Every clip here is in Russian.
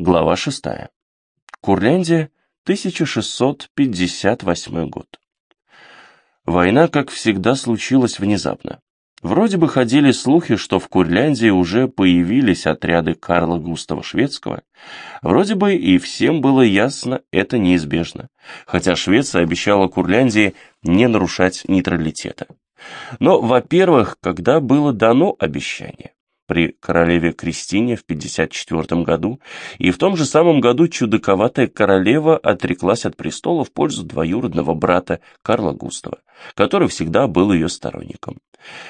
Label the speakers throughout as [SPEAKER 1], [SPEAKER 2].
[SPEAKER 1] Глава 6. Курляндия, 1658 год. Война, как всегда, случилась внезапно. Вроде бы ходили слухи, что в Курляндии уже появились отряды Карла Густава Шведского. Вроде бы и всем было ясно, это неизбежно. Хотя Швеция обещала Курляндии не нарушать нейтралитета. Но, во-первых, когда было дано обещание? При королеве Кристине в 54 году, и в том же самом году чудаковатая королева отреклась от престола в пользу двоюродного брата Карла Густава, который всегда был ее сторонником.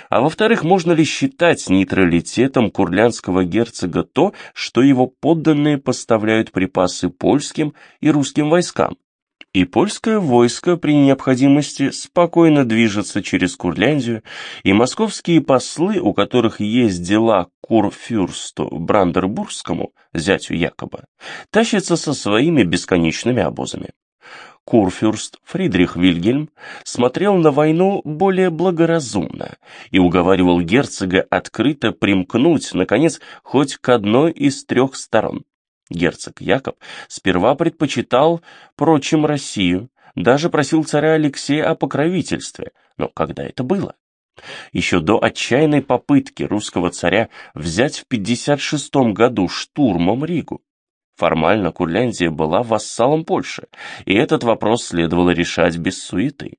[SPEAKER 1] А во-вторых, можно ли считать нейтралитетом курлянского герцога то, что его подданные поставляют припасы польским и русским войскам? И польское войско при необходимости спокойно движется через Курляндию, и московские послы, у которых есть дела к Курфюрсту Брандербургскому, зятю Якоба, тащатся со своими бесконечными обозами. Курфюрст Фридрих Вильгельм смотрел на войну более благоразумно и уговаривал герцога открыто примкнуть, наконец, хоть к одной из трех сторон. Герцог Якоб сперва предпочитал, прочим, Россию, даже просил царя Алексея о покровительстве, но когда это было? Еще до отчаянной попытки русского царя взять в 56 году штурмом Ригу. Формально Курляндия была вассалом Польши, и этот вопрос следовало решать без суеты.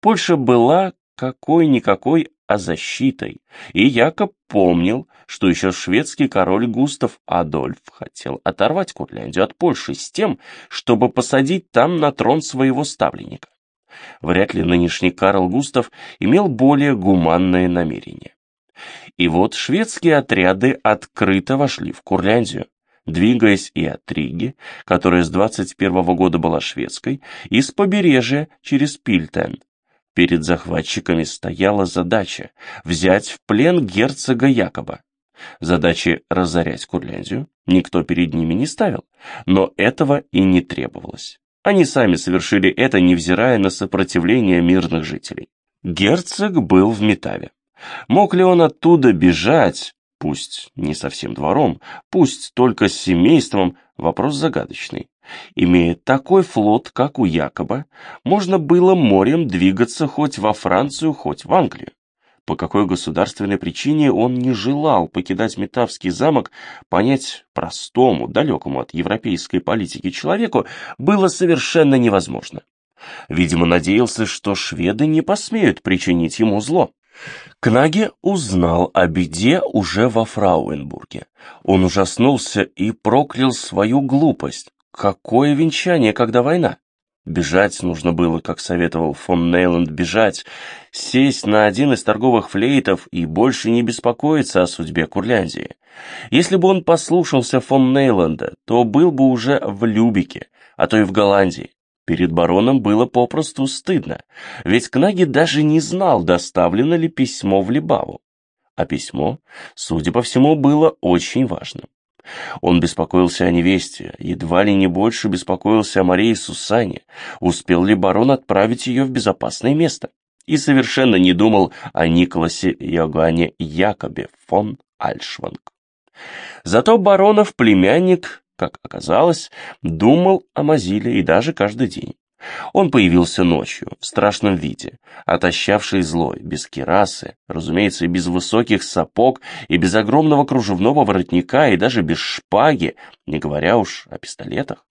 [SPEAKER 1] Польша была какой-никакой а защитой, и Якоб помнил, что еще шведский король Густав Адольф хотел оторвать Курляндию от Польши с тем, чтобы посадить там на трон своего ставленника. Вряд ли нынешний Карл Густав имел более гуманное намерение. И вот шведские отряды открыто вошли в Курляндию, двигаясь и от Риги, которая с 21 года была шведской, и с побережья через Пильтен, Перед захватчиками стояла задача взять в плен герцога Якоба. Задачи разорять Курляндию никто перед ними не ставил, но этого и не требовалось. Они сами совершили это, невзирая на сопротивление мирных жителей. Герцог был в Метаве. Мог ли он оттуда бежать, пусть не совсем двором, пусть только с семейством, вопрос загадочный. Имея такой флот, как у Якоба, можно было морем двигаться хоть во Францию, хоть в Англию. По какой государственной причине он не желал покидать Метавский замок, понять простому, далекому от европейской политики человеку было совершенно невозможно. Видимо, надеялся, что шведы не посмеют причинить ему зло. Кнаге узнал о беде уже во Фрауенбурге. Он ужаснулся и проклял свою глупость. Какое венчание, когда война? Бежать нужно было, как советовал фон Нейланд, бежать, сесть на один из торговых флейтов и больше не беспокоиться о судьбе Курляндии. Если бы он послушался фон Нейланда, то был бы уже в Любике, а то и в Голландии. Перед бароном было попросту стыдно, ведь Кнаги даже не знал, доставлено ли письмо в Либаву. А письмо, судя по всему, было очень важным. Он беспокоился о невесте, едва ли не больше беспокоился о Марии Сусане, успел ли барон отправить ее в безопасное место, и совершенно не думал о Николасе Йоганне Якобе фон Альшванг. Зато баронов племянник, как оказалось, думал о Мазиле и даже каждый день. Он появился ночью, в страшном виде, отощавший злой, без кирасы, разумеется, без высоких сапог и без огромного кружевного воротника и даже без шпаги, не говоря уж о пистолетах.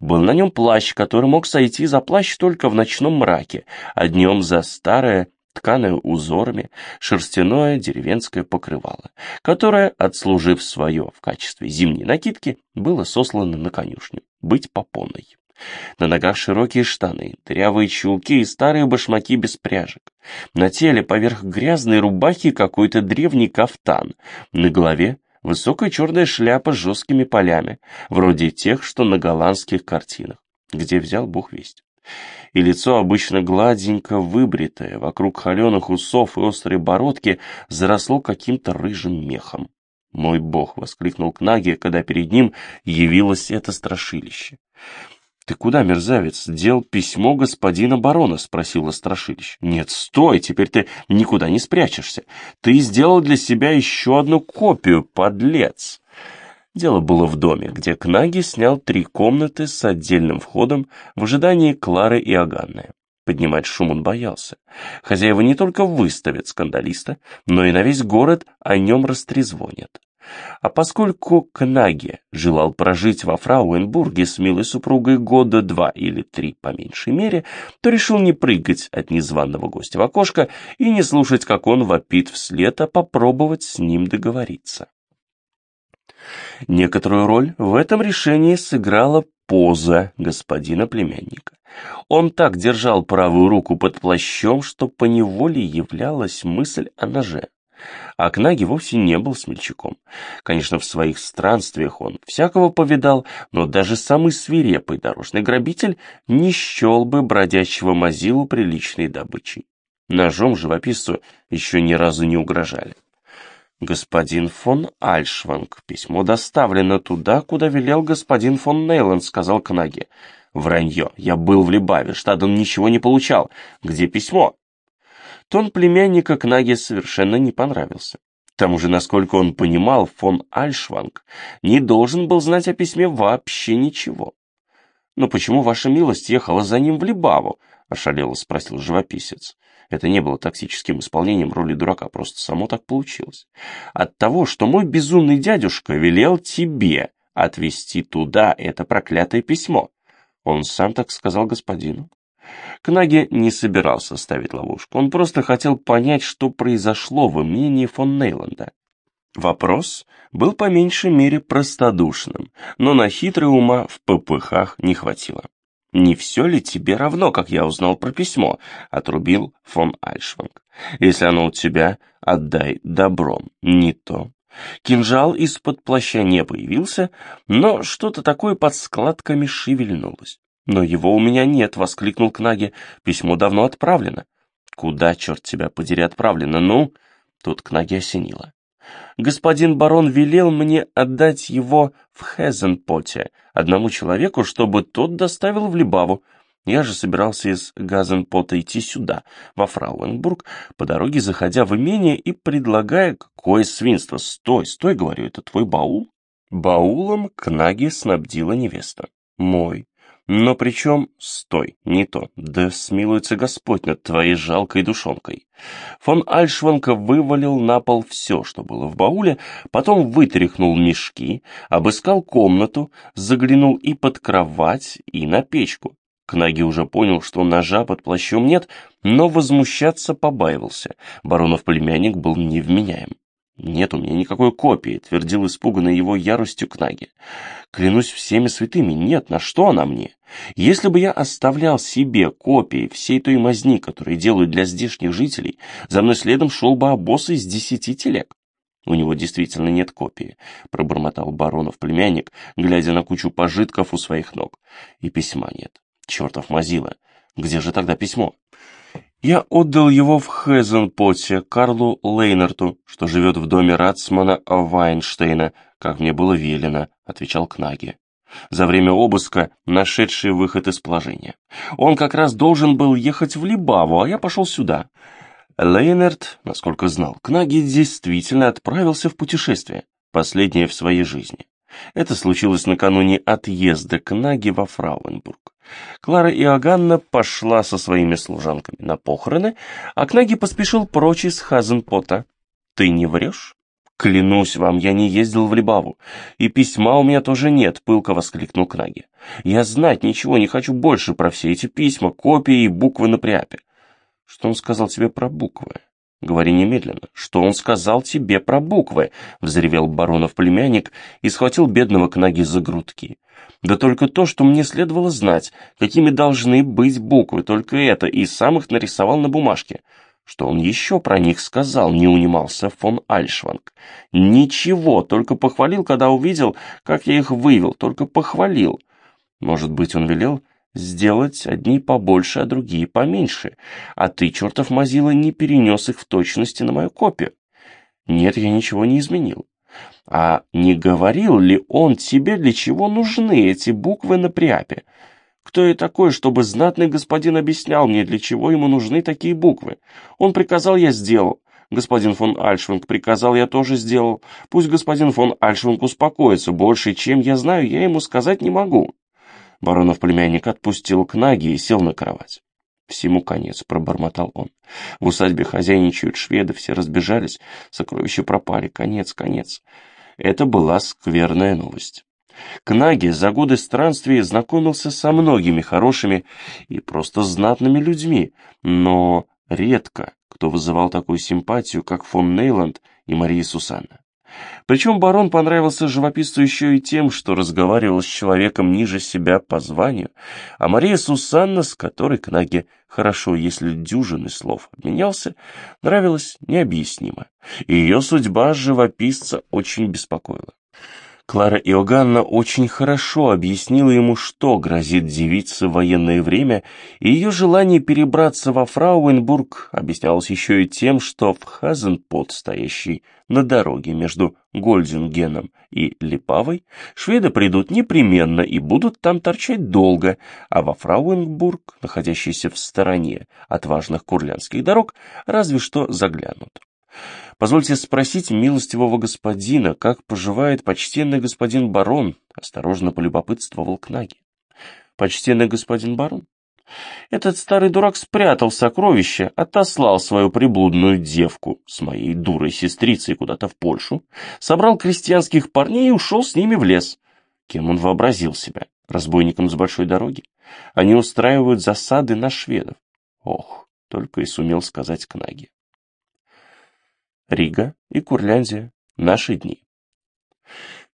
[SPEAKER 1] Был на нем плащ, который мог сойти за плащ только в ночном мраке, а днем за старое, тканое узорами, шерстяное деревенское покрывало, которое, отслужив свое в качестве зимней накидки, было сослано на конюшню, быть попонной. На ногах широкие штаны, дырявые чулки и старые башмаки без пряжек. На теле поверх грязной рубахи какой-то древний кафтан. На голове высокая черная шляпа с жесткими полями, вроде тех, что на голландских картинах, где взял бог весть. И лицо обычно гладенько выбритое, вокруг холеных усов и острой бородки заросло каким-то рыжим мехом. «Мой бог!» — воскликнул Кнаги, когда перед ним явилось это страшилище. «Ты куда, мерзавец, дел письмо господина барона?» — спросила Страшилищ. «Нет, стой, теперь ты никуда не спрячешься. Ты сделал для себя еще одну копию, подлец!» Дело было в доме, где Кнаги снял три комнаты с отдельным входом в ожидании Клары и Аганны. Поднимать шум он боялся. Хозяева не только выставят скандалиста, но и на весь город о нем растрезвонят. А поскольку Кнаге желал прожить во Фрауенбурге с милой супругой года два или три по меньшей мере, то решил не прыгать от незваного гостя в окошко и не слушать, как он вопит вслед, а попробовать с ним договориться. Некоторую роль в этом решении сыграла поза господина племянника. Он так держал правую руку под плащом, что поневоле являлась мысль о ноже. А Кнаги вовсе не был смельчаком. Конечно, в своих странствиях он всякого повидал, но даже самый свирепый дорожный грабитель не счел бы бродячего мазилу приличной добычей. Ножом живописцу еще ни разу не угрожали. «Господин фон Альшванг, письмо доставлено туда, куда велел господин фон Нейланд», — сказал Кнаги. «Вранье. Я был в Либаве, Штаден ничего не получал. Где письмо?» Тон племянника Кнаге совершенно не понравился. К тому же, насколько он понимал, фон Альшванг не должен был знать о письме вообще ничего. «Но почему ваша милость ехала за ним в Либаву?» — ошалело спросил живописец. Это не было токсическим исполнением роли дурака, просто само так получилось. От того, что мой безумный дядюшка велел тебе отвезти туда это проклятое письмо. Он сам так сказал господину. Кнаге не собирался ставить ловушку, он просто хотел понять, что произошло в имении фон Нейланда. Вопрос был по меньшей мере простодушным, но на хитрый ума в ППХ не хватило. «Не все ли тебе равно, как я узнал про письмо?» — отрубил фон Альшванг. «Если оно у тебя, отдай добром. Не то». Кинжал из-под плаща не появился, но что-то такое под складками шевельнулось. «Но его у меня нет», — воскликнул Кнаги. «Письмо давно отправлено». «Куда, черт тебя подери, отправлено? Ну?» Тут Кнаги осенило. Господин барон велел мне отдать его в Хезенпоте, одному человеку, чтобы тот доставил в Либаву. Я же собирался из Газенпота идти сюда, во Фрауенбург, по дороге заходя в имение и предлагая какое свинство. «Стой, стой, — говорю, — это твой баул?» Баулом Кнаги снабдила невеста. «Мой. Но причем, стой, не то, да смилуется Господь над твоей жалкой душонкой. Фон Альшванка вывалил на пол все, что было в бауле, потом вытряхнул мешки, обыскал комнату, заглянул и под кровать, и на печку. Кнаги уже понял, что ножа под плащом нет, но возмущаться побаивался. Баронов племянник был невменяем. «Нет у меня никакой копии», — твердил испуганный его яростью Кнаги. «Клянусь всеми святыми, нет, на что она мне? Если бы я оставлял себе копии всей той мазни, которую делают для здешних жителей, за мной следом шел бы обоз из десяти телег». «У него действительно нет копии», — пробормотал баронов племянник, глядя на кучу пожитков у своих ног. «И письма нет. Чертов мазила. Где же тогда письмо?» Я отдал его в Хезенпоте Карлу Лейнарту, что живет в доме Ратсмана Вайнштейна, как мне было велено, отвечал Кнаги. За время обыска нашедший выход из положения. Он как раз должен был ехать в Либаву, а я пошел сюда. Лейнард, насколько знал, Кнаги действительно отправился в путешествие, последнее в своей жизни. Это случилось накануне отъезда Кнаги во Фрауенбург. Клара Иоганна пошла со своими служанками на похороны, а Кнаги поспешил прочь из Хазенпота. «Ты не врешь?» «Клянусь вам, я не ездил в Либаву, и письма у меня тоже нет», — пылко воскликнул Кнаги. «Я знать ничего не хочу больше про все эти письма, копии и буквы на пряпе». «Что он сказал тебе про буквы?» «Говори немедленно, что он сказал тебе про буквы?» — взревел баронов племянник и схватил бедного Кнаги за грудки. Да только то, что мне следовало знать, какими должны быть буквы, только это, и сам их нарисовал на бумажке. Что он еще про них сказал, не унимался фон Альшванг. Ничего, только похвалил, когда увидел, как я их вывел, только похвалил. Может быть, он велел сделать одни побольше, а другие поменьше, а ты, чертов мазила, не перенес их в точности на мою копию. Нет, я ничего не изменил. А не говорил ли он тебе, для чего нужны эти буквы на приапе? Кто я такой, чтобы знатный господин объяснял мне, для чего ему нужны такие буквы? Он приказал, я сделал. Господин фон Альшвинг приказал, я тоже сделал. Пусть господин фон Альшвинг успокоится. Больше, чем я знаю, я ему сказать не могу». Баронов племянник отпустил к Наге и сел на кровать. «Всему конец», — пробормотал он. «В усадьбе хозяйничают шведы, все разбежались, сокровища пропали, конец, конец». Это была скверная новость. Кнаги за годы странствий знакомился со многими хорошими и просто знатными людьми, но редко кто вызывал такую симпатию, как фон Нейланд и Мария Сусанна. Причем барон понравился живописцу еще и тем, что разговаривал с человеком ниже себя по званию, а Мария Сусанна, с которой Кнаге хорошо, если дюжины слов обменялся, нравилась необъяснимо, и ее судьба живописца очень беспокоила. Клара Иоганна очень хорошо объяснила ему, что грозит девице в военное время, и ее желание перебраться во Фрауенбург объяснялось еще и тем, что в Хазенпот, стоящий на дороге между Гольдингеном и Липавой, шведы придут непременно и будут там торчать долго, а во Фрауенбург, находящийся в стороне от важных курлянских дорог, разве что заглянут. Позвольте спросить милостивого господина, как поживает почтенный господин барон, осторожно полюбопытствовал Кнаги. Почтенный господин барон? Этот старый дурак спрятал сокровища, отослал свою приблудную девку с моей дурой сестрицей куда-то в Польшу, собрал крестьянских парней и ушел с ними в лес. Кем он вообразил себя? Разбойником с большой дороги? Они устраивают засады на шведов. Ох, только и сумел сказать Кнаги. Рига и Курляндия. Наши дни.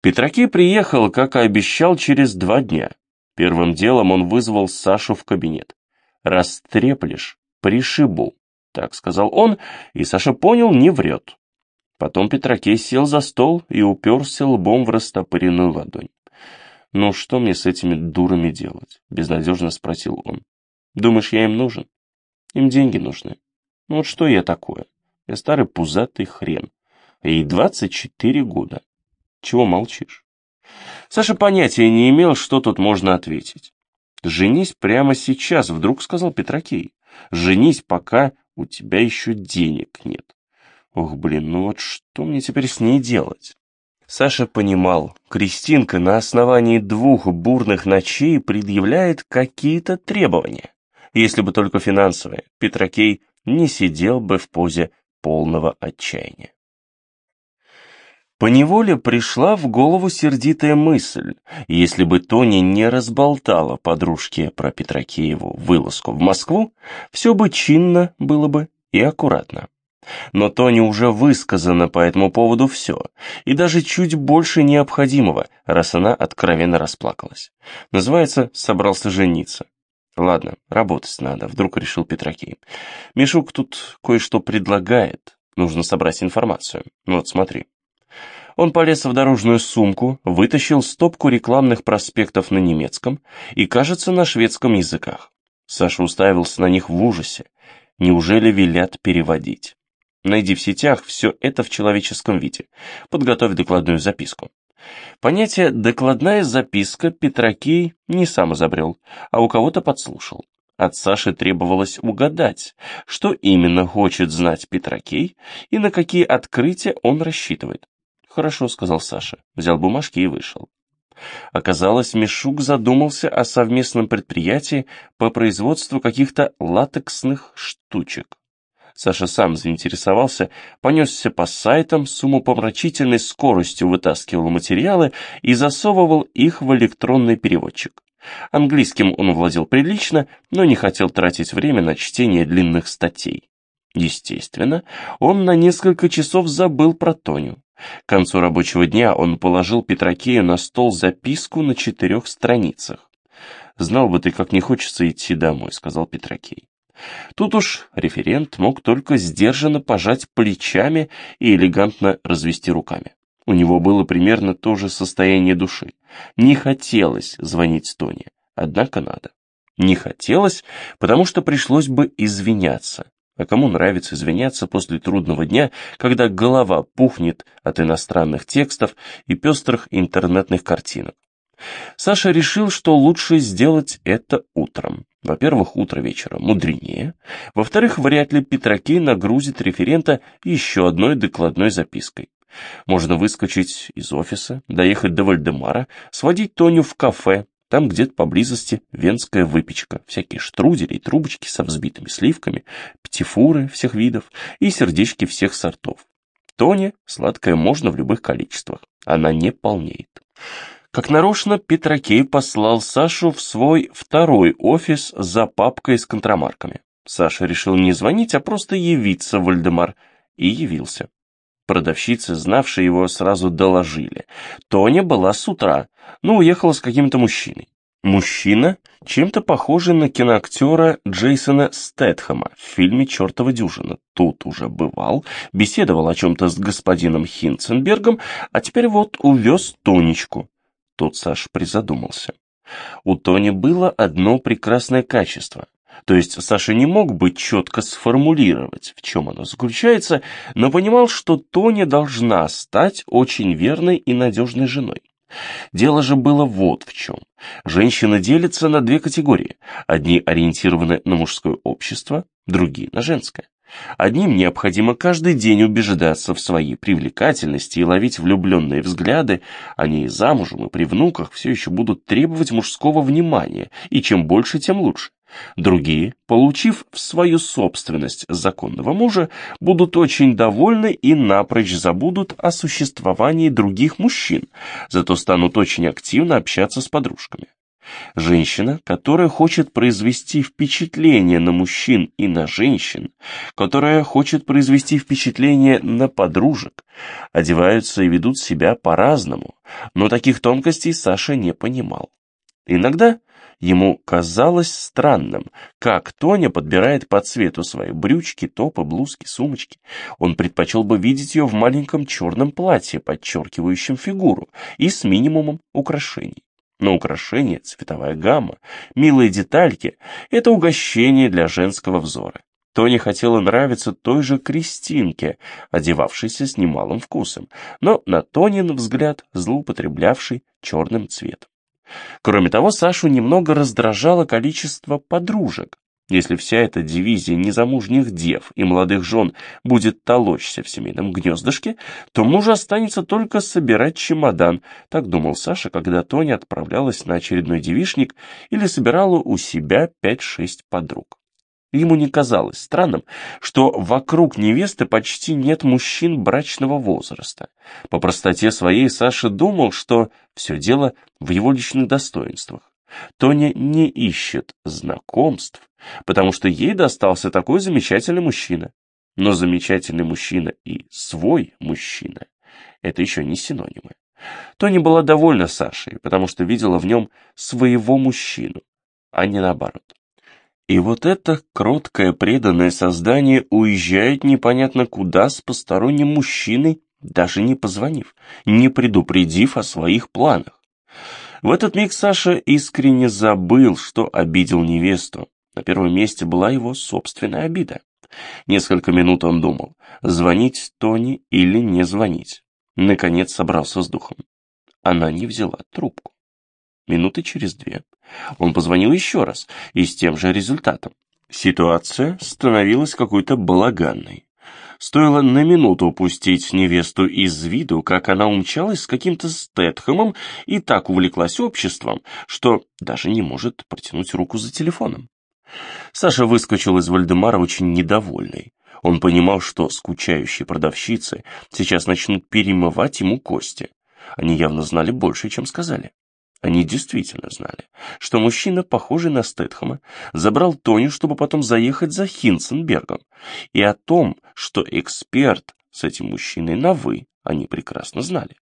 [SPEAKER 1] Петраки приехал, как и обещал, через два дня. Первым делом он вызвал Сашу в кабинет. «Растреплешь, пришибу», — так сказал он, и Саша понял, не врет. Потом Петракей сел за стол и уперся лбом в растопыренную ладонь. «Ну что мне с этими дурами делать?» — безнадежно спросил он. «Думаешь, я им нужен? Им деньги нужны. Ну вот что я такое? Я старый пузатый хрен. Ей 24 года. Чего молчишь? Саша понятия не имел, что тут можно ответить. «Женись прямо сейчас», — вдруг сказал Петракей. «Женись, пока у тебя еще денег нет». Ох, блин, ну вот что мне теперь с ней делать? Саша понимал, Кристинка на основании двух бурных ночей предъявляет какие-то требования. Если бы только финансовые, Петракей не сидел бы в позе полного отчаяния. Поневоле пришла в голову сердитая мысль, если бы Тони не разболтала подружке про Петракееву вылазку в Москву, все бы чинно было бы и аккуратно. Но Тони уже высказано по этому поводу все, и даже чуть больше необходимого, раз она откровенно расплакалась. Называется «собрался жениться». Ладно, работать надо, вдруг решил Петракей. Мишук тут кое-что предлагает. Нужно собрать информацию. Ну вот смотри. Он полез в дорожную сумку, вытащил стопку рекламных проспектов на немецком и, кажется, на шведском языках. Саша уставился на них в ужасе. Неужели велят переводить? Найди в сетях все это в человеческом виде. Подготовь докладную записку. Понятие «докладная записка» Петракей не сам изобрел, а у кого-то подслушал. От Саши требовалось угадать, что именно хочет знать Петракей и на какие открытия он рассчитывает. «Хорошо», — сказал Саша, взял бумажки и вышел. Оказалось, Мишук задумался о совместном предприятии по производству каких-то латексных штучек. Саша сам заинтересовался, понесся по сайтам, с умопомрачительной скоростью вытаскивал материалы и засовывал их в электронный переводчик. Английским он владел прилично, но не хотел тратить время на чтение длинных статей. Естественно, он на несколько часов забыл про Тоню. К концу рабочего дня он положил Петракею на стол записку на четырех страницах. «Знал бы ты, как не хочется идти домой», — сказал Петракей. Тут уж референт мог только сдержанно пожать плечами и элегантно развести руками. У него было примерно то же состояние души. Не хотелось звонить Тоне, однако надо. Не хотелось, потому что пришлось бы извиняться. А кому нравится извиняться после трудного дня, когда голова пухнет от иностранных текстов и пестрых интернетных картинок? Саша решил, что лучше сделать это утром. Во-первых, утро вечера мудренее. Во-вторых, вряд ли Петракей нагрузит референта еще одной докладной запиской. Можно выскочить из офиса, доехать до Вальдемара, сводить Тоню в кафе, там где-то поблизости венская выпечка, всякие штрудели и трубочки со взбитыми сливками, птифуры всех видов и сердечки всех сортов. Тоне сладкое можно в любых количествах, она не полнеет. Как нарочно, Петракей послал Сашу в свой второй офис за папкой с контрамарками. Саша решил не звонить, а просто явиться в Вальдемар. И явился. Продавщицы, знавшие его, сразу доложили. Тоня была с утра, но уехала с каким-то мужчиной. Мужчина, чем-то похожий на киноактера Джейсона Стэтхэма в фильме «Чертова дюжина». Тут уже бывал, беседовал о чем-то с господином Хинценбергом, а теперь вот увез Тонечку. Тут Саш призадумался. У Тони было одно прекрасное качество. То есть Саша не мог бы четко сформулировать, в чем оно заключается, но понимал, что Тоня должна стать очень верной и надежной женой. Дело же было вот в чем. Женщины делятся на две категории. Одни ориентированы на мужское общество, другие на женское. Одним необходимо каждый день убеждаться в своей привлекательности и ловить влюбленные взгляды, они и замужем, и при внуках все еще будут требовать мужского внимания, и чем больше, тем лучше. Другие, получив в свою собственность законного мужа, будут очень довольны и напрочь забудут о существовании других мужчин, зато станут очень активно общаться с подружками. Женщина, которая хочет произвести впечатление на мужчин и на женщин, которая хочет произвести впечатление на подружек, одеваются и ведут себя по-разному, но таких тонкостей Саша не понимал. Иногда ему казалось странным, как Тоня подбирает по цвету свои брючки, топы, блузки, сумочки. Он предпочел бы видеть ее в маленьком черном платье, подчеркивающем фигуру, и с минимумом украшений. Но украшения, цветовая гамма, милые детальки — это угощение для женского взора. Тони хотела нравиться той же Кристинке, одевавшейся с немалым вкусом, но на Тонин взгляд злоупотреблявший черным цветом. Кроме того, Сашу немного раздражало количество подружек, если вся эта дивизия незамужних дев и молодых жен будет толочься в семейном гнездышке, то мужу останется только собирать чемодан, так думал Саша, когда Тоня отправлялась на очередной девишник или собирала у себя 5-6 подруг. Ему не казалось странным, что вокруг невесты почти нет мужчин брачного возраста. По простоте своей Саша думал, что все дело в его личных достоинствах. Тоня не ищет знакомств, потому что ей достался такой замечательный мужчина. Но замечательный мужчина и свой мужчина – это еще не синонимы. Тони была довольна Сашей, потому что видела в нем своего мужчину, а не наоборот. И вот это кроткое преданное создание уезжает непонятно куда с посторонним мужчиной, даже не позвонив, не предупредив о своих планах. В этот миг Саша искренне забыл, что обидел невесту. На первом месте была его собственная обида. Несколько минут он думал, звонить Тони или не звонить. Наконец собрался с духом. Она не взяла трубку. Минуты через две он позвонил еще раз и с тем же результатом. Ситуация становилась какой-то балаганной. Стоило на минуту упустить невесту из виду, как она умчалась с каким-то Стэтхэмом и так увлеклась обществом, что даже не может протянуть руку за телефоном. Саша выскочил из Вальдемара очень недовольный. Он понимал, что скучающие продавщицы сейчас начнут перемывать ему кости. Они явно знали больше, чем сказали. Они действительно знали, что мужчина, похожий на Стэтхэма, забрал Тони, чтобы потом заехать за Хинценбергом. И о том, что эксперт с этим мужчиной на «вы», они прекрасно знали.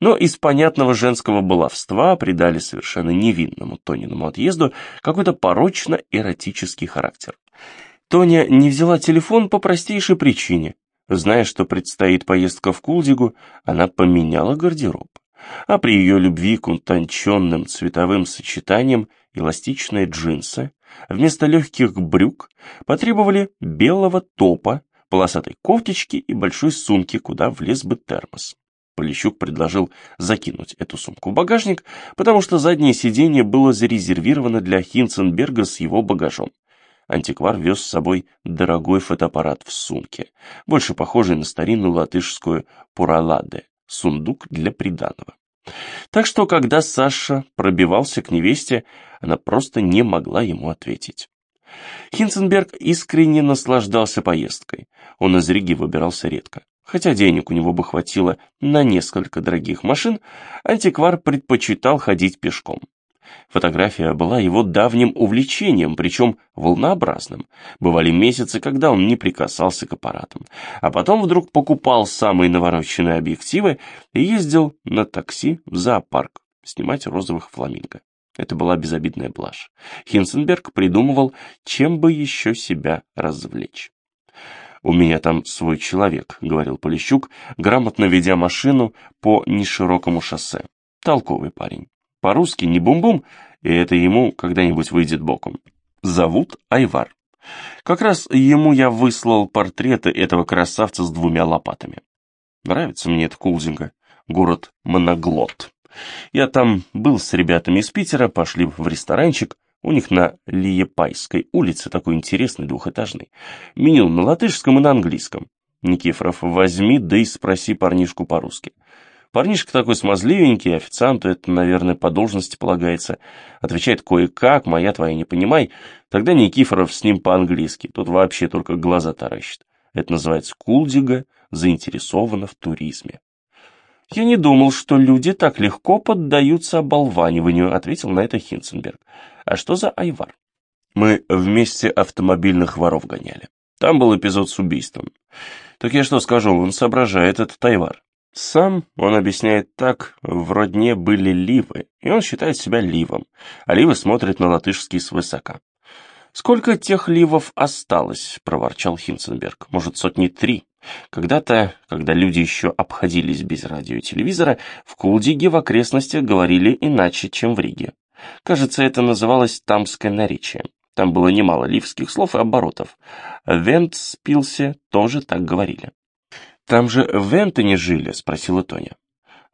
[SPEAKER 1] Но из понятного женского баловства придали совершенно невинному Тониному отъезду какой-то порочно-эротический характер. Тоня не взяла телефон по простейшей причине. Зная, что предстоит поездка в Кулдигу, она поменяла гардероб а при ее любви к утонченным цветовым сочетаниям эластичные джинсы вместо легких брюк потребовали белого топа, полосатой кофточки и большой сумки, куда влез бы термос. Полищук предложил закинуть эту сумку в багажник, потому что заднее сиденье было зарезервировано для Хинценберга с его багажом. Антиквар вез с собой дорогой фотоаппарат в сумке, больше похожий на старинную латышскую «пураладе» — сундук для приданого. Так что, когда Саша пробивался к невесте, она просто не могла ему ответить. Хинценберг искренне наслаждался поездкой. Он из Риги выбирался редко. Хотя денег у него бы хватило на несколько дорогих машин, антиквар предпочитал ходить пешком. Фотография была его давним увлечением, причем волнообразным. Бывали месяцы, когда он не прикасался к аппаратам. А потом вдруг покупал самые навороченные объективы и ездил на такси в зоопарк снимать розовых фламинго. Это была безобидная блажь. Хинценберг придумывал, чем бы еще себя развлечь. «У меня там свой человек», — говорил Полищук, грамотно ведя машину по неширокому шоссе. «Толковый парень. По-русски не бум-бум, и это ему когда-нибудь выйдет боком. Зовут Айвар. Как раз ему я выслал портреты этого красавца с двумя лопатами. Нравится мне эта Кулзинга, город Моноглот. Я там был с ребятами из Питера, пошли в ресторанчик, у них на Лиепайской улице такой интересный двухэтажный. Меню на латышском и на английском. Никифоров, возьми, да и спроси парнишку по-русски. Парнишка такой смазливенький, официанту это, наверное, по должности полагается. Отвечает кое-как, моя твоя не понимай. Тогда Никифоров с ним по-английски, тут вообще только глаза таращит. Это называется кулдига, заинтересована в туризме. «Я не думал, что люди так легко поддаются оболваниванию», — ответил на это Хинценберг. «А что за Айвар?» «Мы вместе автомобильных воров гоняли. Там был эпизод с убийством. Так я что скажу, он соображает этот Айвар. Сам он объясняет так, в родне были ливы, и он считает себя ливом, а ливы смотрят на латышский свысока. «Сколько тех ливов осталось?» — проворчал Хинценберг. «Может, сотни три?» Когда-то, когда люди еще обходились без радио и телевизора, в Кулдиге в окрестностях говорили иначе, чем в Риге. Кажется, это называлось тамское наречие. Там было немало ливских слов и оборотов. Вент спился, тоже так говорили. «Там же в Вентоне жили?» — спросила Тоня.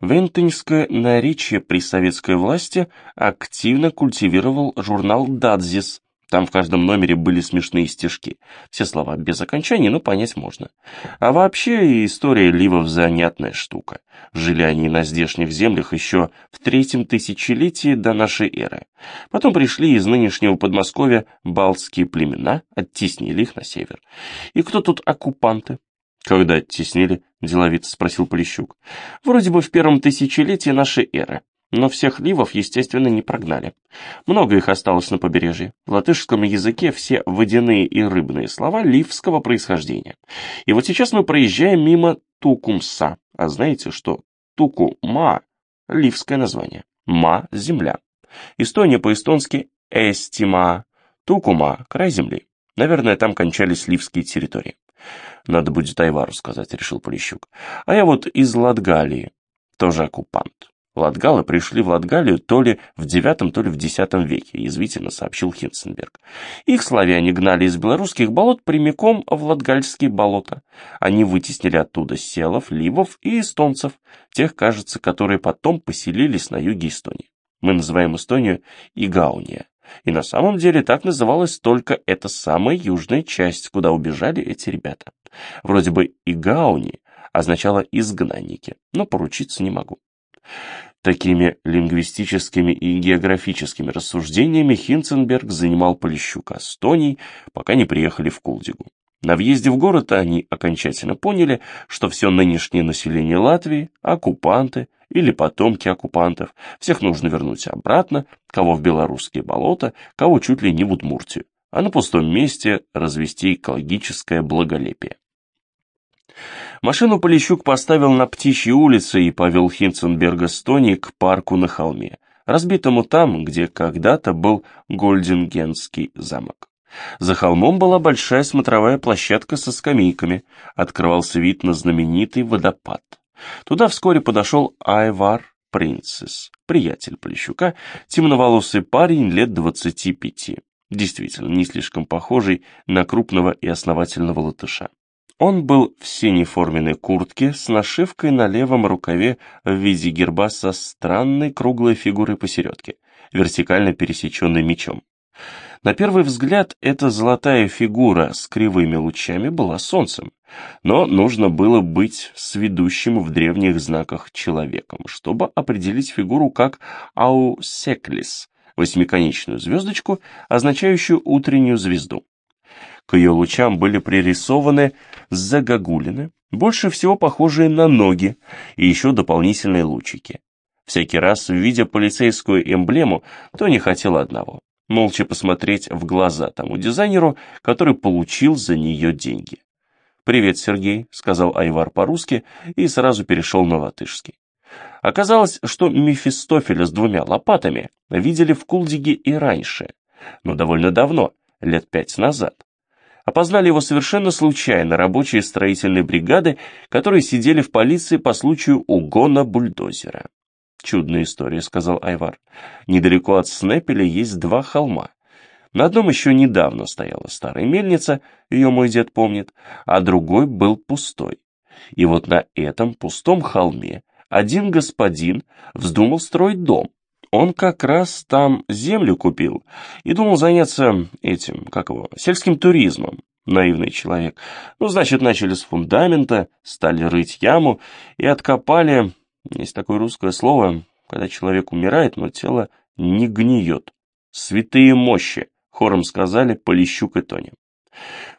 [SPEAKER 1] Вентонское наречие при советской власти активно культивировал журнал «Дадзис», там в каждом номере были смешные стишки. Все слова без окончаний, но понять можно. А вообще история Ливов занятная штука. Жили они на здешних землях еще в третьем тысячелетии до нашей эры. Потом пришли из нынешнего Подмосковья балтские племена, оттеснили их на север. И кто тут оккупанты? Когда оттеснили? Деловито спросил Полищук. Вроде бы в первом тысячелетии нашей эры. Но всех ливов, естественно, не прогнали. Много их осталось на побережье. В латышском языке все водяные и рыбные слова ливского происхождения. И вот сейчас мы проезжаем мимо Тукумса. А знаете, что Тукума – ливское название. Ма – земля. Эстония по-эстонски Эстима. Тукума – край земли. Наверное, там кончались ливские территории. Надо будет Айвару сказать, решил Полищук. А я вот из Латгалии, тоже оккупант. Латгалы пришли в Латгалию то ли в IX, то ли в X веке, язвительно сообщил Хинценберг. Их славяне гнали из белорусских болот прямиком в латгальские болота. Они вытеснили оттуда селов, ливов и эстонцев, тех, кажется, которые потом поселились на юге Эстонии. Мы называем Эстонию Игауния. И на самом деле так называлась только эта самая южная часть, куда убежали эти ребята. Вроде бы Игауни означало «изгнанники», но поручиться не могу. Такими лингвистическими и географическими рассуждениями Хинценберг занимал Полищука с Тоней, пока не приехали в Кулдигу. На въезде в город они окончательно поняли, что все нынешнее население Латвии – оккупанты или потомки оккупантов. Всех нужно вернуть обратно, кого в белорусские болота, кого чуть ли не в Удмуртию, а на пустом месте развести экологическое благолепие. Машину Полищук поставил на Птичьей улице и повел Хинценберга с Тони к парку на холме, разбитому там, где когда-то был Гольдингенский замок. За холмом была большая смотровая площадка со скамейками, открывался вид на знаменитый водопад. Туда вскоре подошел Айвар Принцесс, приятель Полищука, темноволосый парень лет двадцати пяти, действительно не слишком похожий на крупного и основательного латыша. Он был в синей форменной куртке с нашивкой на левом рукаве в виде герба со странной круглой фигурой посередке, вертикально пересеченной мечом. На первый взгляд эта золотая фигура с кривыми лучами была солнцем, но нужно было быть сведущим в древних знаках человеком, чтобы определить фигуру как аусеклис, восьмиконечную звездочку, означающую утреннюю звезду. К ее лучам были пририсованы загогулины, больше всего похожие на ноги, и еще дополнительные лучики. Всякий раз, видя полицейскую эмблему, то не хотел одного – молча посмотреть в глаза тому дизайнеру, который получил за нее деньги. «Привет, Сергей», — сказал Айвар по-русски и сразу перешел на латышский. Оказалось, что Мефистофеля с двумя лопатами видели в Кулдиге и раньше, но довольно давно, лет пять назад. Опознали его совершенно случайно рабочие строительной бригады, которые сидели в полиции по случаю угона бульдозера. «Чудная история», — сказал Айвар. «Недалеко от Снепеля есть два холма. На одном еще недавно стояла старая мельница, ее мой дед помнит, а другой был пустой. И вот на этом пустом холме один господин вздумал строить дом. Он как раз там землю купил и думал заняться этим, как его, сельским туризмом. Наивный человек. Ну, значит, начали с фундамента, стали рыть яму и откопали... Есть такое русское слово, когда человек умирает, но тело не гниет. Святые мощи хором сказали Полищук и Тони.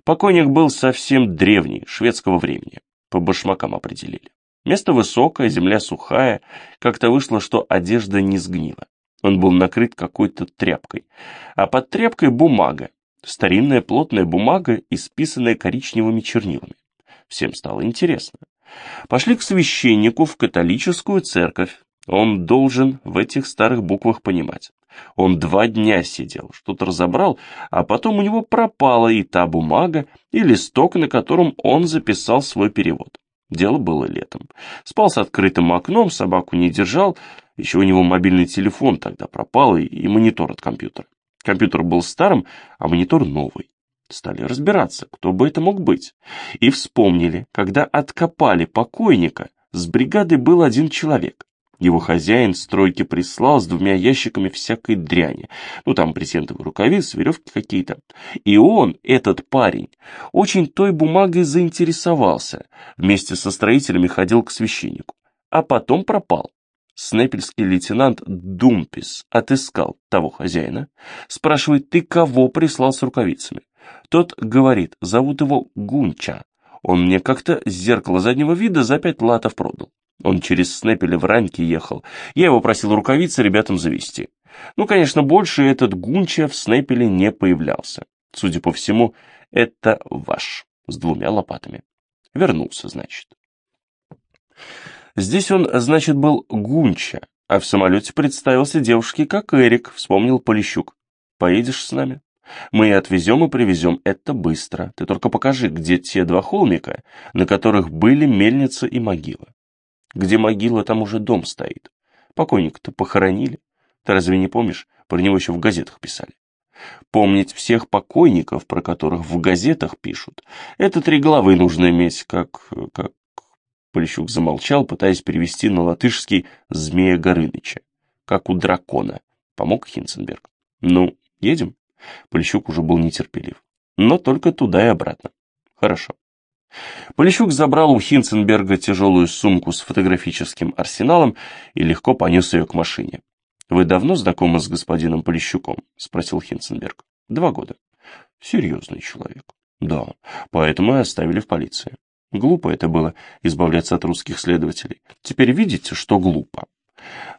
[SPEAKER 1] Покойник был совсем древний, шведского времени, по башмакам определили. Место высокое, земля сухая, как-то вышло, что одежда не сгнила. Он был накрыт какой-то тряпкой, а под тряпкой бумага, старинная плотная бумага, исписанная коричневыми чернилами. Всем стало интересно. Пошли к священнику в католическую церковь. Он должен в этих старых буквах понимать. Он два дня сидел, что-то разобрал, а потом у него пропала и та бумага, и листок, на котором он записал свой перевод. Дело было летом. Спал с открытым окном, собаку не держал, еще у него мобильный телефон тогда пропал и, и монитор от компьютера. Компьютер был старым, а монитор новый. Стали разбираться, кто бы это мог быть. И вспомнили, когда откопали покойника, с бригады был один человек. Его хозяин стройки прислал с двумя ящиками всякой дряни. Ну, там брезентовые рукавицы, веревки какие-то. И он, этот парень, очень той бумагой заинтересовался. Вместе со строителями ходил к священнику. А потом пропал. Снепельский лейтенант Думпис отыскал того хозяина. Спрашивает, ты кого прислал с рукавицами? Тот говорит, зовут его Гунча. Он мне как-то зеркало заднего вида за пять латов продал. Он через Снепеля в раньке ехал. Я его просил рукавицы ребятам завести. Ну, конечно, больше этот Гунча в Снепеле не появлялся. Судя по всему, это ваш, с двумя лопатами. Вернулся, значит. Здесь он, значит, был Гунча, а в самолете представился девушке как Эрик, вспомнил Полищук. Поедешь с нами? Мы и отвезем и привезем это быстро. Ты только покажи, где те два холмика, на которых были мельница и могила. Где могила, там уже дом стоит. Покойника-то похоронили. Ты разве не помнишь? Про него еще в газетах писали. Помнить всех покойников, про которых в газетах пишут, это три головы нужно иметь, как... как... Полищук замолчал, пытаясь перевести на латышский «Змея Горыныча», как у дракона. Помог Хинценберг. «Ну, едем?» Полищук уже был нетерпелив. «Но только туда и обратно». «Хорошо». Полищук забрал у Хинценберга тяжелую сумку с фотографическим арсеналом и легко понес ее к машине. «Вы давно знакомы с господином Полищуком?» — спросил Хинценберг. «Два года». «Серьезный человек». «Да, поэтому и оставили в полиции. Глупо это было, избавляться от русских следователей. Теперь видите, что глупо.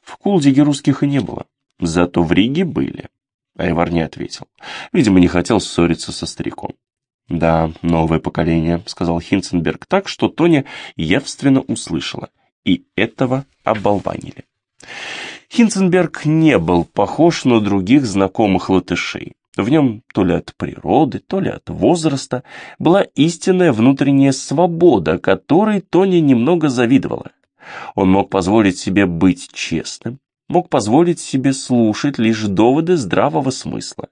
[SPEAKER 1] В Кулдиге русских и не было, зато в Риге были». Айвар не ответил. Видимо, не хотел ссориться со стариком. «Да, новое поколение», — сказал Хинценберг так, что Тоня явственно услышала. И этого оболванили. Хинценберг не был похож на других знакомых латышей. В нем то ли от природы, то ли от возраста была истинная внутренняя свобода, которой Тоня немного завидовала. Он мог позволить себе быть честным, мог позволить себе слушать лишь доводы здравого смысла.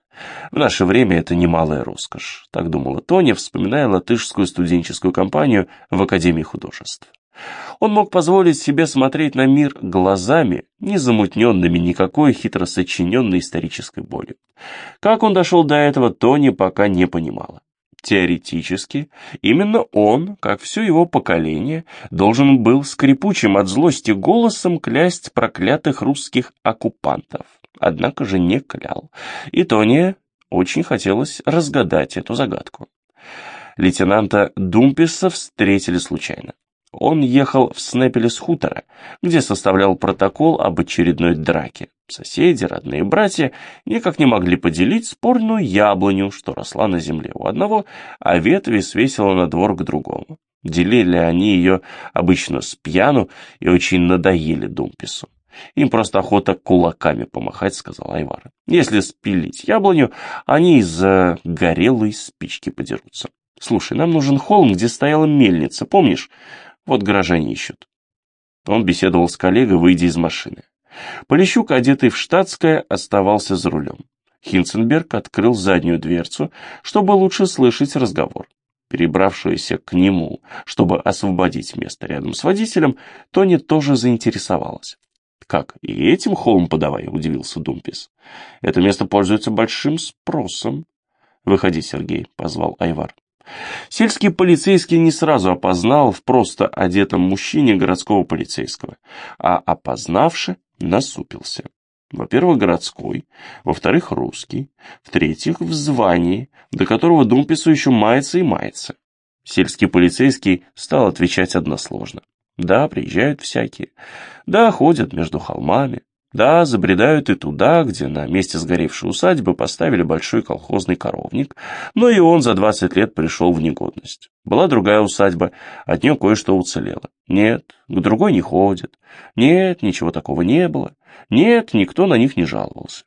[SPEAKER 1] В наше время это немалая роскошь, так думала Тоня, вспоминая латышскую студенческую компанию в Академии художеств. Он мог позволить себе смотреть на мир глазами, не замутненными никакой хитро сочиненной исторической болью. Как он дошел до этого, Тони пока не понимала. Теоретически, именно он, как все его поколение, должен был скрипучим от злости голосом клясть проклятых русских оккупантов. Однако же не клял. И Тони очень хотелось разгадать эту загадку. Лейтенанта Думписа встретили случайно. Он ехал в Снепеле с хутора, где составлял протокол об очередной драке. Соседи, родные братья никак не могли поделить спорную яблоню, что росла на земле у одного, а ветви свесила на двор к другому. Делили они ее обычно с пьяну и очень надоели Думпису. Им просто охота кулаками помахать, сказал Айвар. Если спилить яблоню, они из-за горелой спички подерутся. Слушай, нам нужен холм, где стояла мельница, помнишь? Вот горожане ищут. Он беседовал с коллегой, выйдя из машины. Полищук, одетый в штатское, оставался за рулем. Хинценберг открыл заднюю дверцу, чтобы лучше слышать разговор. Перебравшаяся к нему, чтобы освободить место рядом с водителем, Тони тоже заинтересовалась. «Как, и этим холм подавай?» – удивился Думпис. «Это место пользуется большим спросом». «Выходи, Сергей», – позвал Айвар. Сельский полицейский не сразу опознал в просто одетом мужчине городского полицейского, а опознавши, насупился. Во-первых, городской, во-вторых, русский, в-третьих, в звании, до которого Думпису еще мается и мается. Сельский полицейский стал отвечать односложно. Да, приезжают всякие. Да, ходят между холмами. Да, забредают и туда, где на месте сгоревшей усадьбы поставили большой колхозный коровник, но и он за 20 лет пришел в негодность. Была другая усадьба, от нее кое-что уцелело. Нет, к другой не ходят. Нет, ничего такого не было. Нет, никто на них не жаловался.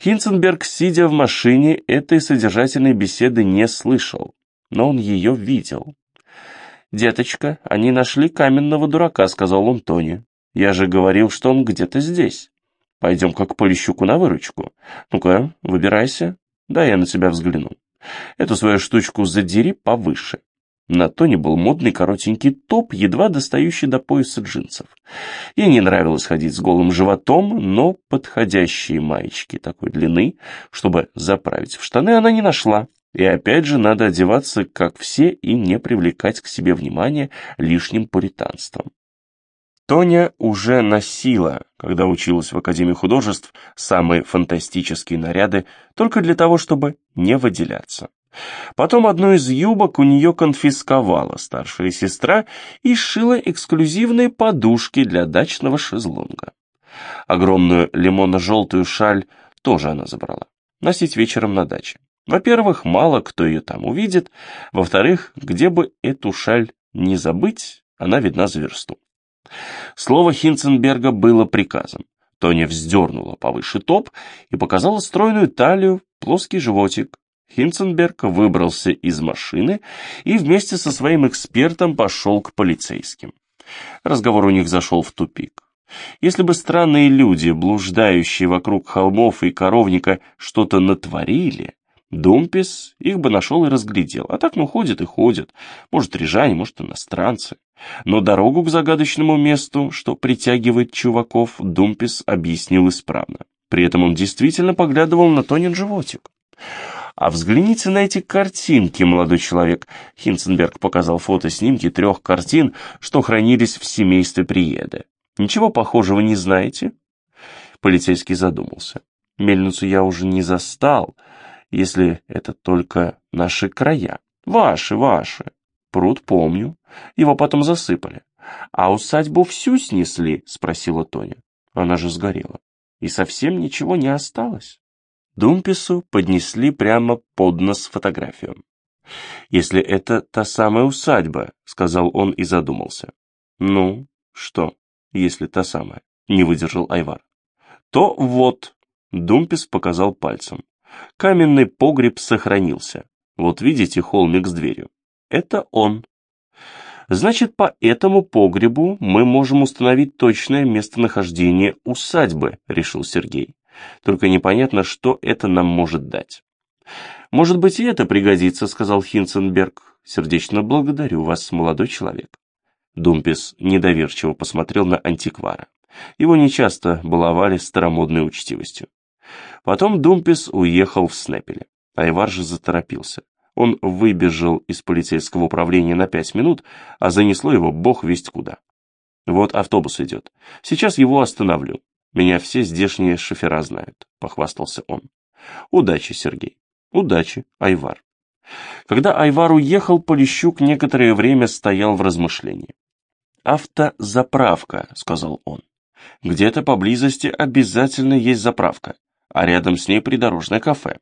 [SPEAKER 1] Хинценберг, сидя в машине, этой содержательной беседы не слышал, но он ее видел. «Деточка, они нашли каменного дурака», — сказал он Тони. Я же говорил, что он где-то здесь. Пойдем как Полищуку на выручку. Ну-ка, выбирайся. Да, я на тебя взгляну. Эту свою штучку задери повыше. На Тоне был модный коротенький топ, едва достающий до пояса джинсов. Ей не нравилось ходить с голым животом, но подходящие маечки такой длины, чтобы заправить в штаны, она не нашла. И опять же, надо одеваться, как все, и не привлекать к себе внимания лишним пуританством. Тоня уже носила, когда училась в Академии художеств, самые фантастические наряды только для того, чтобы не выделяться. Потом одну из юбок у нее конфисковала старшая сестра и сшила эксклюзивные подушки для дачного шезлонга. Огромную лимонно-желтую шаль тоже она забрала. Носить вечером на даче. Во-первых, мало кто ее там увидит. Во-вторых, где бы эту шаль не забыть, она видна за версту. Слово Хинценберга было приказом. Тоня вздернула повыше топ и показала стройную талию, плоский животик. Хинценберг выбрался из машины и вместе со своим экспертом пошел к полицейским. Разговор у них зашел в тупик. Если бы странные люди, блуждающие вокруг холмов и коровника, что-то натворили, Думпис их бы нашел и разглядел. А так, ну, ходят и ходят. Может, рижане, может, иностранцы. Но дорогу к загадочному месту, что притягивает чуваков, Думпис объяснил исправно. При этом он действительно поглядывал на Тонин животик. «А взгляните на эти картинки, молодой человек!» Хинценберг показал фотоснимки трех картин, что хранились в семействе Приеда. «Ничего похожего не знаете?» Полицейский задумался. «Мельницу я уже не застал, если это только наши края. Ваши, ваши. Пруд помню. Его потом засыпали. А усадьбу всю снесли, спросила Тоня. Она же сгорела. И совсем ничего не осталось. Думпису поднесли прямо под нос фотографию. «Если это та самая усадьба», — сказал он и задумался. «Ну, что, если та самая?» — не выдержал Айвар. «То вот», — Думпис показал пальцем. Каменный погреб сохранился. Вот видите холмик с дверью? Это он. Значит, по этому погребу мы можем установить точное местонахождение усадьбы, решил Сергей. Только непонятно, что это нам может дать. «Может быть, и это пригодится», — сказал Хинценберг. «Сердечно благодарю вас, молодой человек». Думпис недоверчиво посмотрел на антиквара. Его нечасто баловали старомодной учтивостью. Потом Думпис уехал в Снепеле. Айвар же заторопился. Он выбежал из полицейского управления на пять минут, а занесло его бог весть куда. Вот автобус идет. Сейчас его остановлю. Меня все здешние шофера знают, похвастался он. Удачи, Сергей. Удачи, Айвар. Когда Айвар уехал, Полищук некоторое время стоял в размышлении. «Автозаправка», — сказал он. «Где-то поблизости обязательно есть заправка, а рядом с ней придорожное кафе.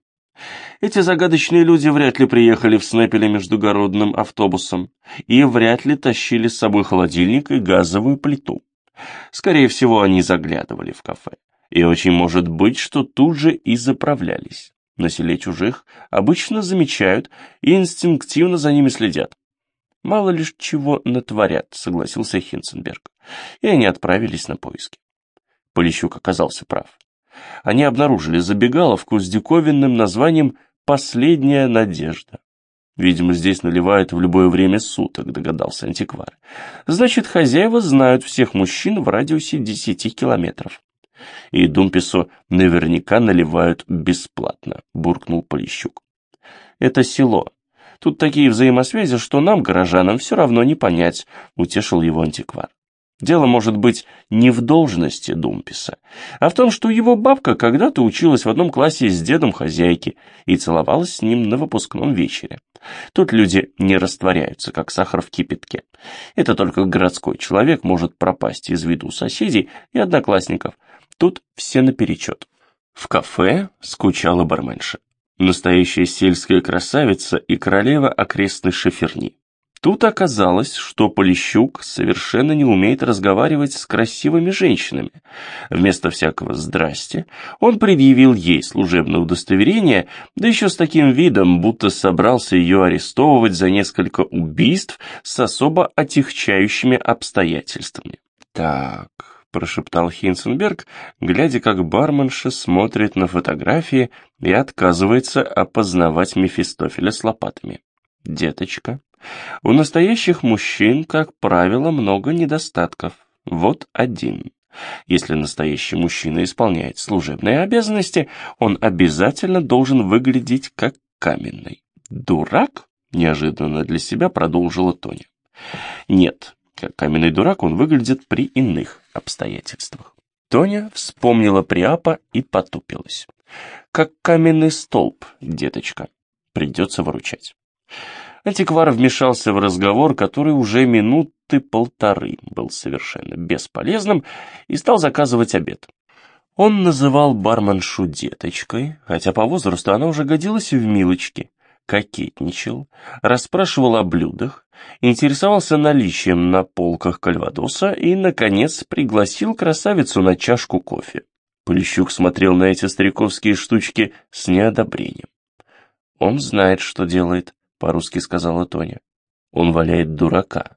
[SPEAKER 1] Эти загадочные люди вряд ли приехали в Снепеле междугородным автобусом и вряд ли тащили с собой холодильник и газовую плиту. Скорее всего, они заглядывали в кафе. И очень может быть, что тут же и заправлялись. На селе чужих обычно замечают и инстинктивно за ними следят. Мало лишь чего натворят, согласился Хинценберг. И они отправились на поиски. Полищук оказался прав они обнаружили забегаловку с диковинным названием «Последняя надежда». Видимо, здесь наливают в любое время суток, догадался антиквар. Значит, хозяева знают всех мужчин в радиусе десяти километров. И Думпису наверняка наливают бесплатно, буркнул Полищук. Это село. Тут такие взаимосвязи, что нам, горожанам, все равно не понять, утешил его антиквар. Дело может быть не в должности Думписа, а в том, что его бабка когда-то училась в одном классе с дедом хозяйки и целовалась с ним на выпускном вечере. Тут люди не растворяются, как сахар в кипятке. Это только городской человек может пропасть из виду соседей и одноклассников. Тут все наперечет. В кафе скучала барменша. Настоящая сельская красавица и королева окрестной шоферни. Тут оказалось, что Полищук совершенно не умеет разговаривать с красивыми женщинами. Вместо всякого «здрасте» он предъявил ей служебное удостоверение, да еще с таким видом, будто собрался ее арестовывать за несколько убийств с особо отягчающими обстоятельствами. «Так», — прошептал Хинценберг, глядя, как барменша смотрит на фотографии и отказывается опознавать Мефистофеля с лопатами. «Деточка, у настоящих мужчин, как правило, много недостатков. Вот один. Если настоящий мужчина исполняет служебные обязанности, он обязательно должен выглядеть как каменный. Дурак? Неожиданно для себя продолжила Тоня. Нет, как каменный дурак он выглядит при иных обстоятельствах. Тоня вспомнила Приапа и потупилась. Как каменный столб, деточка. Придется выручать. Антиквар вмешался в разговор, который уже минуты полторы был совершенно бесполезным, и стал заказывать обед. Он называл барменшу деточкой, хотя по возрасту она уже годилась в милочки, кокетничал, расспрашивал о блюдах, интересовался наличием на полках кальвадоса и, наконец, пригласил красавицу на чашку кофе. Полищук смотрел на эти стариковские штучки с неодобрением. Он знает, что делает, по-русски сказала Тоня. Он валяет дурака.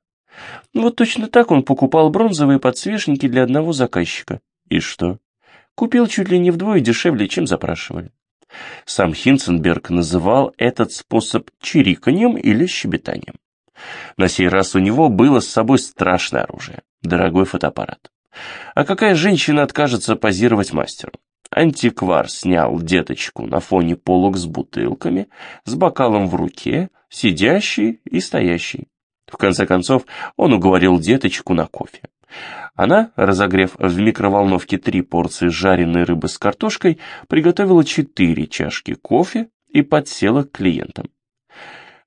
[SPEAKER 1] Ну, вот точно так он покупал бронзовые подсвечники для одного заказчика. И что? Купил чуть ли не вдвое дешевле, чем запрашивали. Сам Хинценберг называл этот способ чириканьем или щебетанием. На сей раз у него было с собой страшное оружие, дорогой фотоаппарат. А какая женщина откажется позировать мастеру? Антиквар снял деточку на фоне полок с бутылками, с бокалом в руке, сидящий и стоящий. В конце концов, он уговорил деточку на кофе. Она, разогрев в микроволновке три порции жареной рыбы с картошкой, приготовила четыре чашки кофе и подсела к клиентам.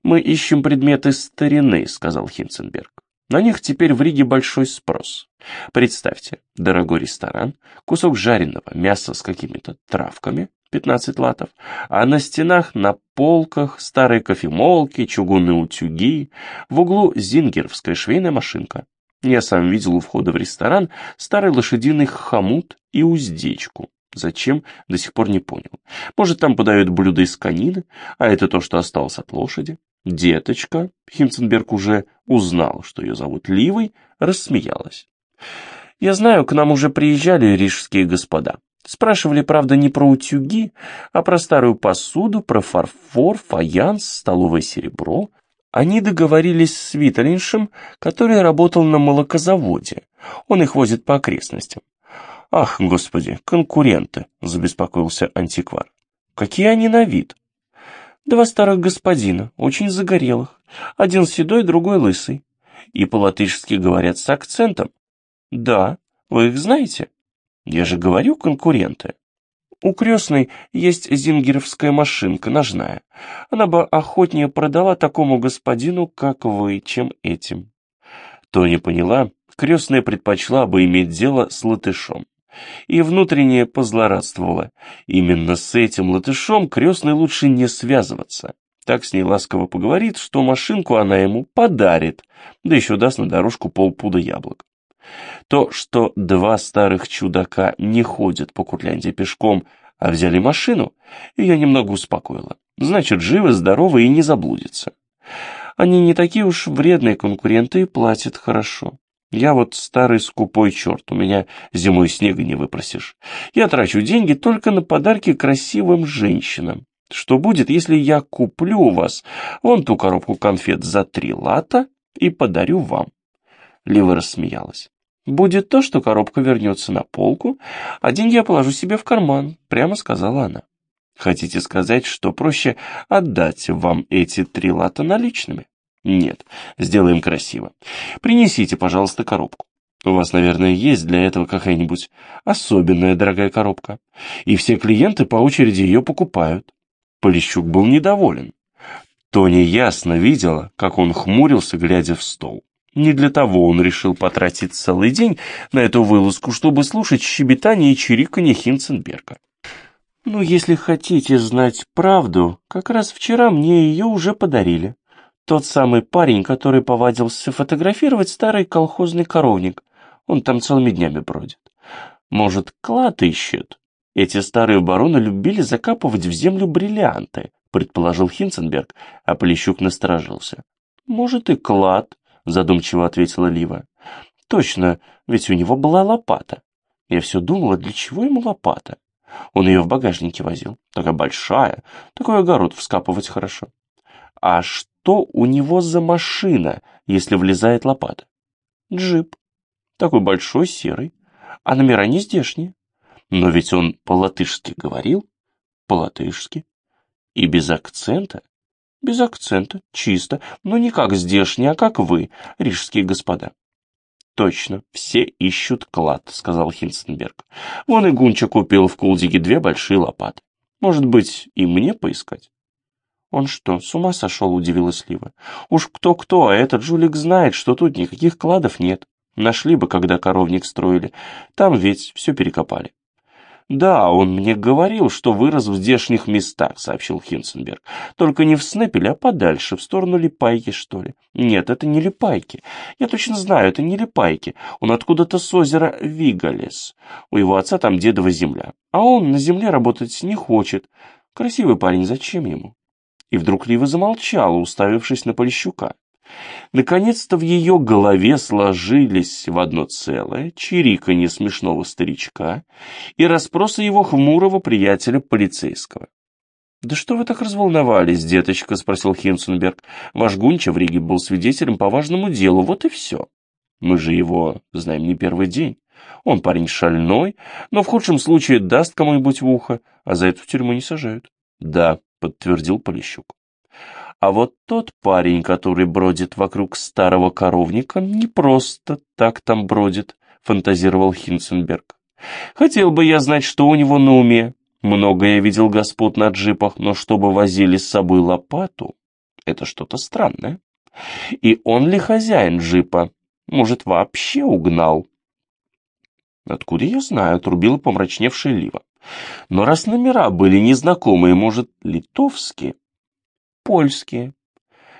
[SPEAKER 1] «Мы ищем предметы старины», — сказал Хинценберг. На них теперь в Риге большой спрос. Представьте, дорогой ресторан, кусок жареного мяса с какими-то травками, 15 латов, а на стенах, на полках старые кофемолки, чугунные утюги, в углу зингеровская швейная машинка. Я сам видел у входа в ресторан старый лошадиный хомут и уздечку. Зачем, до сих пор не понял. Может, там подают блюда из конины, а это то, что осталось от лошади. Деточка, Хинценберг уже узнал, что ее зовут Ливой, рассмеялась. «Я знаю, к нам уже приезжали рижские господа. Спрашивали, правда, не про утюги, а про старую посуду, про фарфор, фаянс, столовое серебро. Они договорились с Виталиншем, который работал на молокозаводе. Он их возит по окрестностям. «Ах, господи, конкуренты!» — забеспокоился антиквар. «Какие они на вид?» «Два старых господина, очень загорелых. Один седой, другой лысый. И по-латышски говорят с акцентом. Да, вы их знаете?» Я же говорю конкуренты. У крестной есть зингеровская машинка, ножная. Она бы охотнее продала такому господину, как вы, чем этим. Тоня поняла, крестная предпочла бы иметь дело с латышом. И внутренне позлорадствовала. Именно с этим латышом крестной лучше не связываться. Так с ней ласково поговорит, что машинку она ему подарит, да еще даст на дорожку полпуда яблок. То, что два старых чудака не ходят по Курляндии пешком, а взяли машину, ее немного успокоило. Значит, живы, здоровы и не заблудятся. Они не такие уж вредные конкуренты и платят хорошо. Я вот старый скупой черт, у меня зимой снега не выпросишь. Я трачу деньги только на подарки красивым женщинам. Что будет, если я куплю у вас вон ту коробку конфет за три лата и подарю вам?» Лива рассмеялась. Будет то, что коробка вернется на полку, а деньги я положу себе в карман, прямо сказала она. Хотите сказать, что проще отдать вам эти три лата наличными? Нет, сделаем красиво. Принесите, пожалуйста, коробку. У вас, наверное, есть для этого какая-нибудь особенная дорогая коробка. И все клиенты по очереди ее покупают. Полищук был недоволен. Тоня ясно видела, как он хмурился, глядя в стол. Не для того он решил потратить целый день на эту вылазку, чтобы слушать щебетание и чириканье Хинценберга. «Ну, если хотите знать правду, как раз вчера мне ее уже подарили. Тот самый парень, который повадился фотографировать старый колхозный коровник. Он там целыми днями бродит. Может, клад ищет? Эти старые бароны любили закапывать в землю бриллианты», предположил Хинценберг, а Полищук насторожился. «Может, и клад», задумчиво ответила Лива. Точно, ведь у него была лопата. Я все думала, для чего ему лопата? Он ее в багажнике возил. Такая большая, такой огород вскапывать хорошо. А что у него за машина, если влезает лопата? Джип. Такой большой, серый. А номера не здешние. Но ведь он по-латышски говорил. По-латышски. И без акцента. Без акцента, чисто, но не как здешний, а как вы, рижские господа. Точно, все ищут клад, сказал Хинценберг. Вон и Гунча купил в Кулдиге две большие лопаты. Может быть, и мне поискать? Он что, с ума сошел, удивилась Лива. Уж кто-кто, а этот жулик знает, что тут никаких кладов нет. Нашли бы, когда коровник строили. Там ведь все перекопали. «Да, он мне говорил, что вырос в здешних местах», — сообщил Хинценберг. «Только не в Снепеле, а подальше, в сторону Липайки, что ли». «Нет, это не Липайки. Я точно знаю, это не Липайки. Он откуда-то с озера Вигалес. У его отца там дедова земля. А он на земле работать не хочет. Красивый парень, зачем ему?» И вдруг Лива замолчала, уставившись на Полищука. Наконец-то в ее голове сложились в одно целое чириканье смешного старичка и расспросы его хмурого приятеля полицейского. «Да что вы так разволновались, деточка?» — спросил Хинценберг. «Ваш Гунча в Риге был свидетелем по важному делу, вот и все. Мы же его знаем не первый день. Он парень шальной, но в худшем случае даст кому-нибудь в ухо, а за эту тюрьму не сажают». «Да», — подтвердил Полищук. А вот тот парень, который бродит вокруг старого коровника, не просто так там бродит, фантазировал Хинценберг. Хотел бы я знать, что у него на уме. Много я видел господ на джипах, но чтобы возили с собой лопату, это что-то странное. И он ли хозяин джипа? Может, вообще угнал? Откуда я знаю, отрубила помрачневшая Лива. Но раз номера были незнакомые, может, литовские? Польские.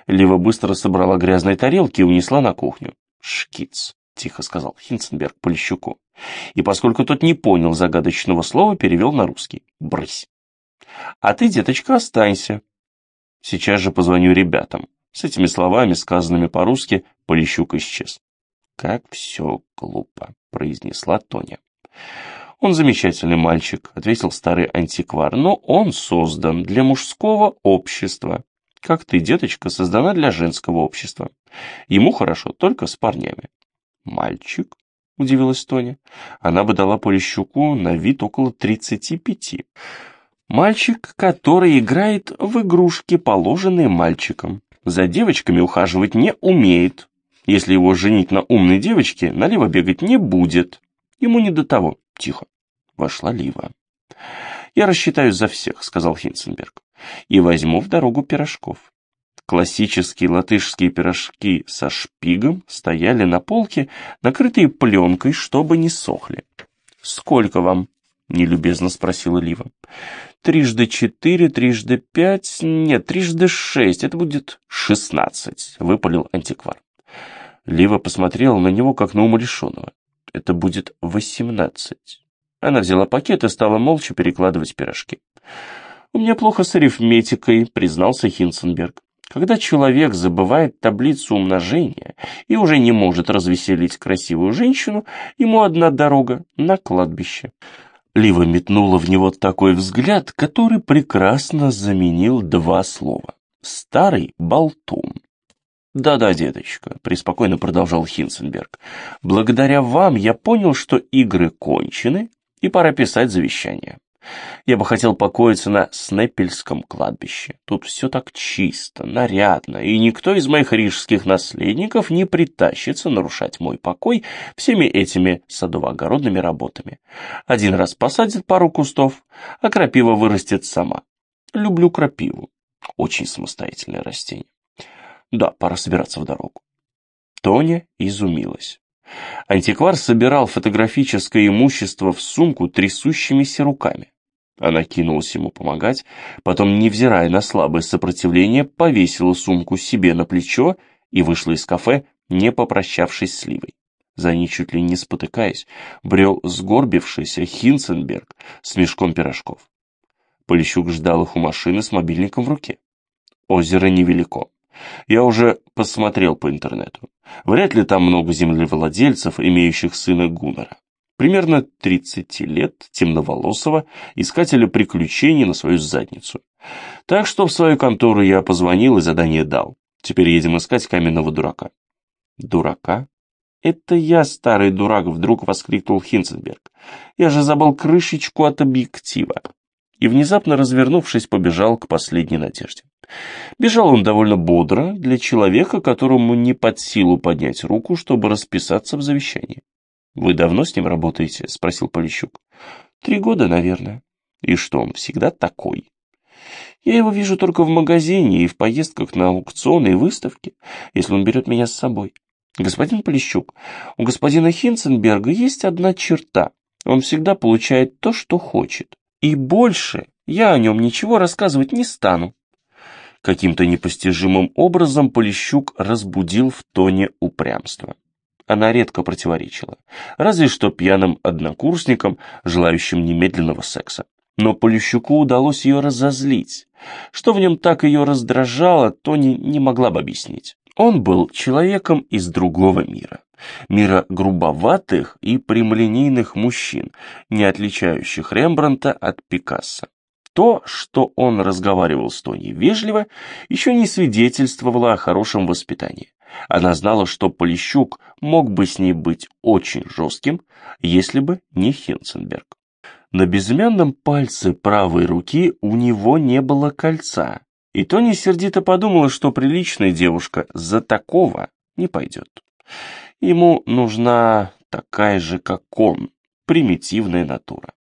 [SPEAKER 1] Лива быстро собрала грязные тарелки и унесла на кухню. «Шкиц», — тихо сказал Хинценберг Полищуку. И поскольку тот не понял загадочного слова, перевел на русский. «Брысь». «А ты, деточка, останься». «Сейчас же позвоню ребятам». С этими словами, сказанными по-русски, Полищук исчез. «Как все глупо», — произнесла Тоня. «Он замечательный мальчик», — ответил старый антиквар, «но он создан для мужского общества. Как ты, деточка, создана для женского общества. Ему хорошо только с парнями». «Мальчик?» — удивилась Тоня. Она бы дала Полищуку на вид около тридцати пяти. «Мальчик, который играет в игрушки, положенные мальчиком. За девочками ухаживать не умеет. Если его женить на умной девочке, налево бегать не будет. Ему не до того. Тихо. Вошла Лива. «Я рассчитаюсь за всех», — сказал Хинценберг. «И возьму в дорогу пирожков». Классические латышские пирожки со шпигом стояли на полке, накрытые пленкой, чтобы не сохли. «Сколько вам?» — нелюбезно спросила Лива. «Трижды четыре, трижды пять... Нет, трижды шесть. Это будет шестнадцать», — выпалил антиквар. Лива посмотрела на него, как на умалишенного. «Это будет восемнадцать». Она взяла пакет и стала молча перекладывать пирожки. «У меня плохо с арифметикой», — признался Хинценберг. Когда человек забывает таблицу умножения и уже не может развеселить красивую женщину, ему одна дорога на кладбище. Лива метнула в него такой взгляд, который прекрасно заменил два слова. Старый болтун. «Да-да, деточка», — преспокойно продолжал Хинценберг. «Благодаря вам я понял, что игры кончены, и пора писать завещание. Я бы хотел покоиться на Снеппельском кладбище. Тут все так чисто, нарядно, и никто из моих рижских наследников не притащится нарушать мой покой всеми этими садово-огородными работами. Один раз посадит пару кустов, а крапива вырастет сама. Люблю крапиву. Очень самостоятельное растение. Да, пора собираться в дорогу. Тоня изумилась. Антиквар собирал фотографическое имущество в сумку трясущимися руками. Она кинулась ему помогать, потом, невзирая на слабое сопротивление, повесила сумку себе на плечо и вышла из кафе, не попрощавшись с Ливой. За ней, чуть ли не спотыкаясь, брел сгорбившийся Хинценберг с мешком пирожков. Полищук ждал их у машины с мобильником в руке. Озеро невелико. Я уже посмотрел по интернету. Вряд ли там много землевладельцев, имеющих сына Гуннера примерно 30 лет, темноволосого, искателя приключений на свою задницу. Так что в свою контору я позвонил и задание дал. Теперь едем искать каменного дурака. Дурака? Это я, старый дурак, вдруг воскликнул Хинценберг. Я же забыл крышечку от объектива. И внезапно развернувшись, побежал к последней надежде. Бежал он довольно бодро для человека, которому не под силу поднять руку, чтобы расписаться в завещании. «Вы давно с ним работаете?» — спросил Полищук. «Три года, наверное». «И что, он всегда такой?» «Я его вижу только в магазине и в поездках на аукционы и выставки, если он берет меня с собой. Господин Полищук, у господина Хинценберга есть одна черта. Он всегда получает то, что хочет. И больше я о нем ничего рассказывать не стану». Каким-то непостижимым образом Полищук разбудил в тоне упрямства она редко противоречила, разве что пьяным однокурсникам, желающим немедленного секса. Но Полищуку удалось ее разозлить. Что в нем так ее раздражало, Тони не могла бы объяснить. Он был человеком из другого мира. Мира грубоватых и прямолинейных мужчин, не отличающих Рембранта от Пикассо. То, что он разговаривал с Тони вежливо, еще не свидетельствовало о хорошем воспитании. Она знала, что Полищук мог бы с ней быть очень жестким, если бы не Хинценберг. На безымянном пальце правой руки у него не было кольца, и Тони сердито подумала, что приличная девушка за такого не пойдет. Ему нужна такая же, как он, примитивная натура.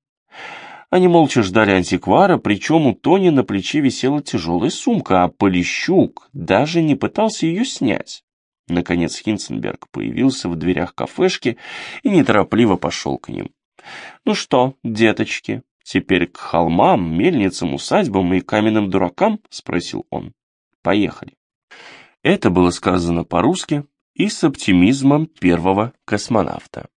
[SPEAKER 1] Они молча ждали антиквара, причем у Тони на плече висела тяжелая сумка, а Полищук даже не пытался ее снять. Наконец Хинценберг появился в дверях кафешки и неторопливо пошел к ним. «Ну что, деточки, теперь к холмам, мельницам, усадьбам и каменным дуракам?» — спросил он. «Поехали». Это было сказано по-русски и с оптимизмом первого космонавта.